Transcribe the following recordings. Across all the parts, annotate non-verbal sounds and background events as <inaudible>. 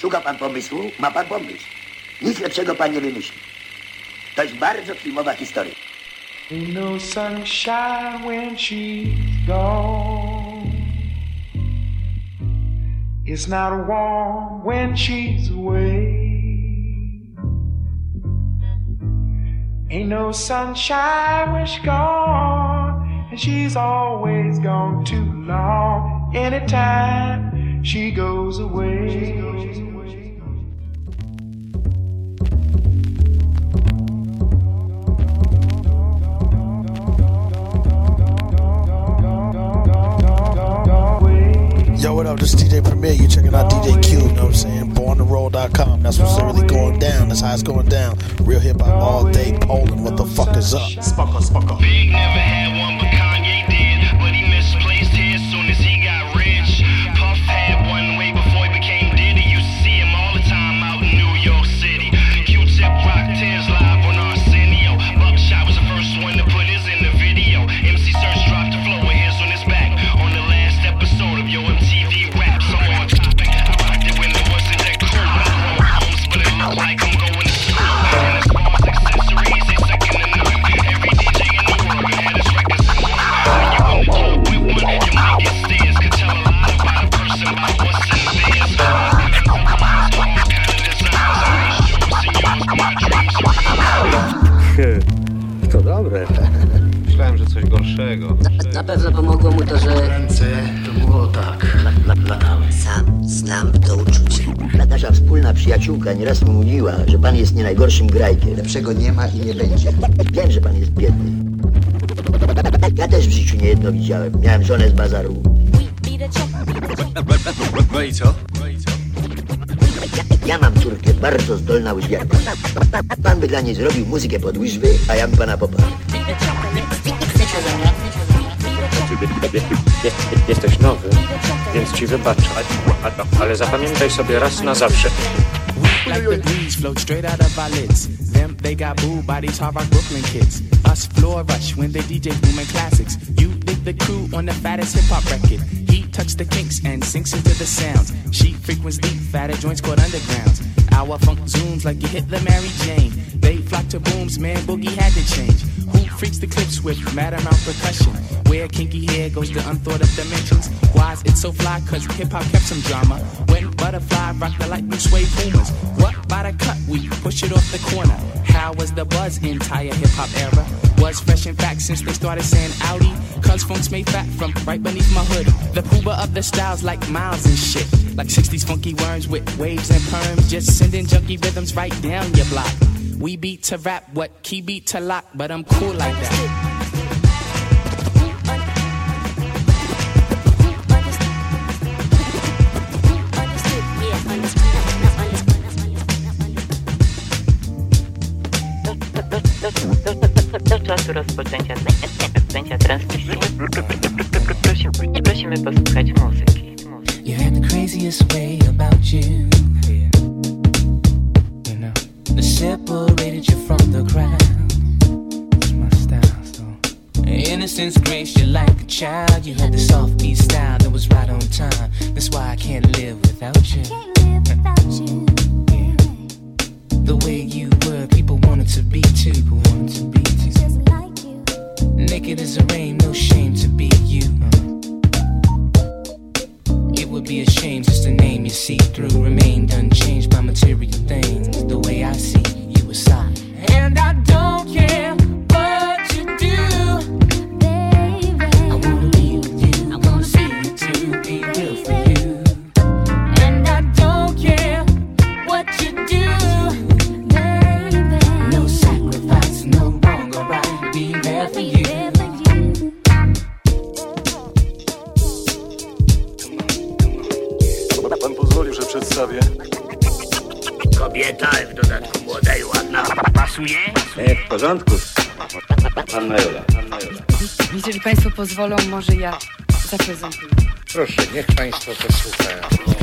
Szuka pan pomysłu? Ma pan pomysł. Nic lepszego pan nie wymyśli. To jest bardzo filmowa historia. Ain't no sunshine when she's gone. It's not warm when she's away. Ain't no sunshine when she's gone, and she's always gone too long. Anytime she goes away. Yo, DJ Premier. You checking out DJ Q, you know what I'm saying? BornToRoll.com. That's what's really going down. That's how it's going down. Real hip hop all day. Poland. What the fuck is up? Spocka, spocka. Big never przyjaciółka nieraz mi mówiła, że pan jest nie najgorszym grajkiem. Lepszego nie ma i nie będzie. Wiem, że pan jest biedny. Ja też w życiu niejedno widziałem. Miałem żonę z bazaru. No i co? Ja mam córkę bardzo zdolna łyżwiarka. Pan by dla niej zrobił muzykę pod łyżwy, a ja bym pana poparł. Jesteś nowy, więc ci wybaczę. Ale zapamiętaj sobie raz na zawsze. Like the breeze float straight out of our lids. Them, they got booed by these hard rock Brooklyn kids. Us floor rush when they DJ booming classics. You dig the crew on the fattest hip hop record. He tucks the kinks and sinks into the sounds. She frequents deep, fatter joints called undergrounds. Our funk zooms like you hit the Mary Jane. They flock to booms, man, boogie had to change. Who freaks the clips with mad amount percussion? Where kinky hair goes to unthought of dimensions. Why's it so fly? Cause hip hop kept some drama. When Butterfly rocked the light blue suede pumas. What by the cut? We push it off the corner. How was the buzz entire hip hop era? Was fresh in fact since they started saying Audi. Cause funk's made fat from right beneath my hood. The pooba of the styles like miles and shit. Like 60s funky worms with waves and perms. Just sending junky rhythms right down your block. We beat to rap, what key beat to lock, but I'm cool like that. Do czasu rozpoczęcia, rozpoczęcia transmisji prosimy, prosimy posłuchać muzyki. You had the craziest way about you. You know, that separated you from the crowd. It's my style, so. Innocence grace, you like a child. You had the soft beat style that was right on time. That's why I can't live without you. Yeah. The way you were, people wanted to be too. People wanted to be too. Naked as a rain, no shame to be you. It would be a shame just to name you see through. Remained unchanged by material things. The way I see you aside. And I don't Pasuje? E, w porządku. Panna Jola. Jeżeli Państwo pozwolą, może ja zaprezentuję. Proszę, niech Państwo posłuchają.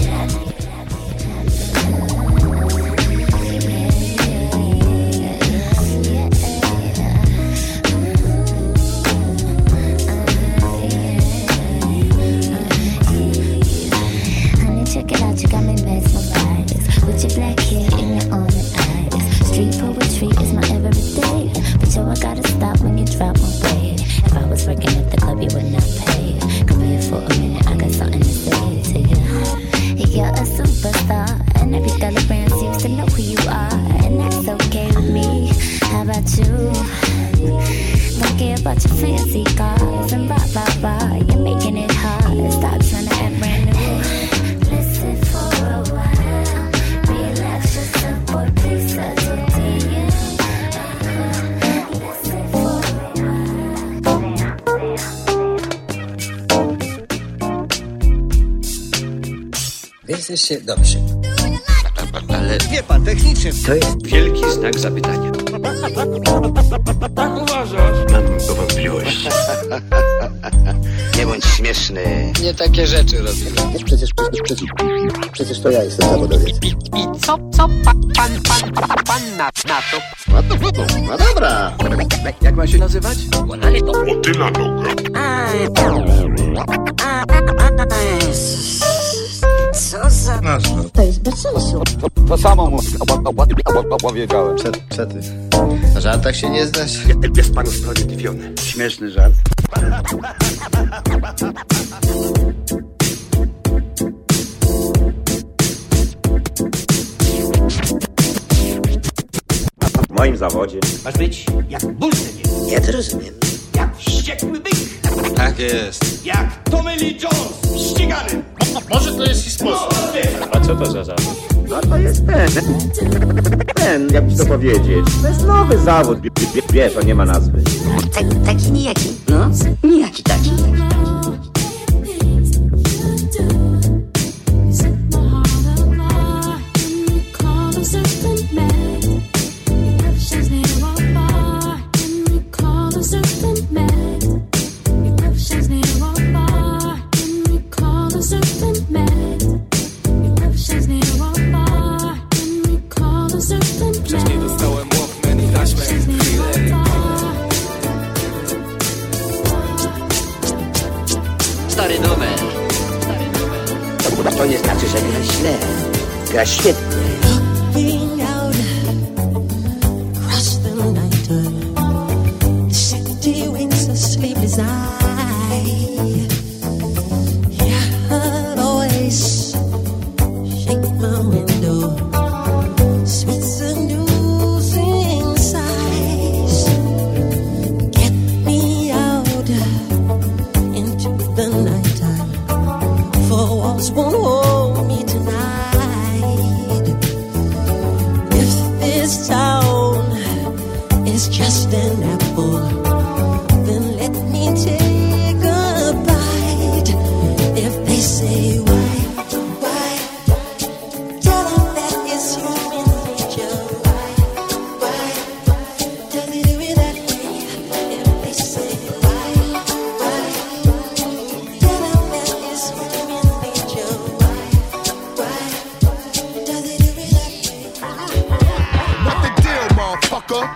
Się dobrze. Ale wie pan, technicznie to jest wielki znak zapytania. Tak uważasz? Mam do wątpliwości. Nie bądź śmieszny. Nie takie rzeczy robię. Przecież, przecież, przecież to ja jestem zawodowiec. I co, co pa, pan, pan, pan, pan na, na to? No, to, no dobra. Jak ma się nazywać? Motyla noga. Co za... To jest bez sensu. To samo mu powiedziałem. Czety. Na żartach się nie znasz? Jest pan usprawiedliwiony. Śmieszny żart. W moim zawodzie Masz być jak bulsenie. Ja to rozumiem. Jak wściekły byk. Tak jest. Jak Tommy Lee Jones. Może to jest ich sposób. A co to za zawód? No to jest ten. Ten, jakby to powiedzieć. To jest nowy zawód. Wie- wie- Wiesz, on nie ma nazwy. Taki nijaki. No, nijaki taki. Wcześniej Out across the night, the city winks a sleepless eye.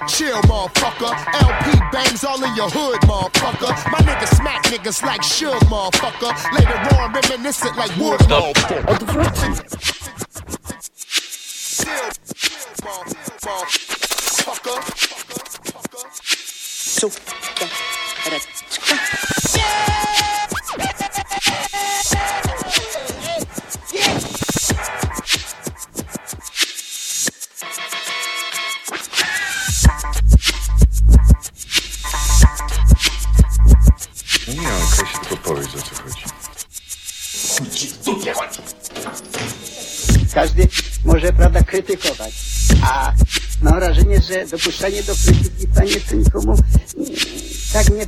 Chill, motherfucker. LP bangs all in your hood, motherfucker. My niggas smack niggas like Suge, motherfucker. Later on, reminiscent like Wood, motherfucker. Chill, Każdy może, prawda, krytykować, a mam wrażenie, że dopuszczanie do krytyki stanie to nikomu mm, tak nie,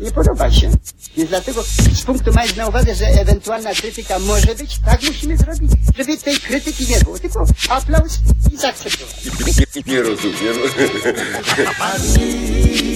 nie podoba się. Więc dlatego z punktu mając na uwadze, że ewentualna krytyka może być, tak musimy zrobić, żeby tej krytyki nie było, tylko aplauz i zaakceptować. Nie rozumiem. <laughs>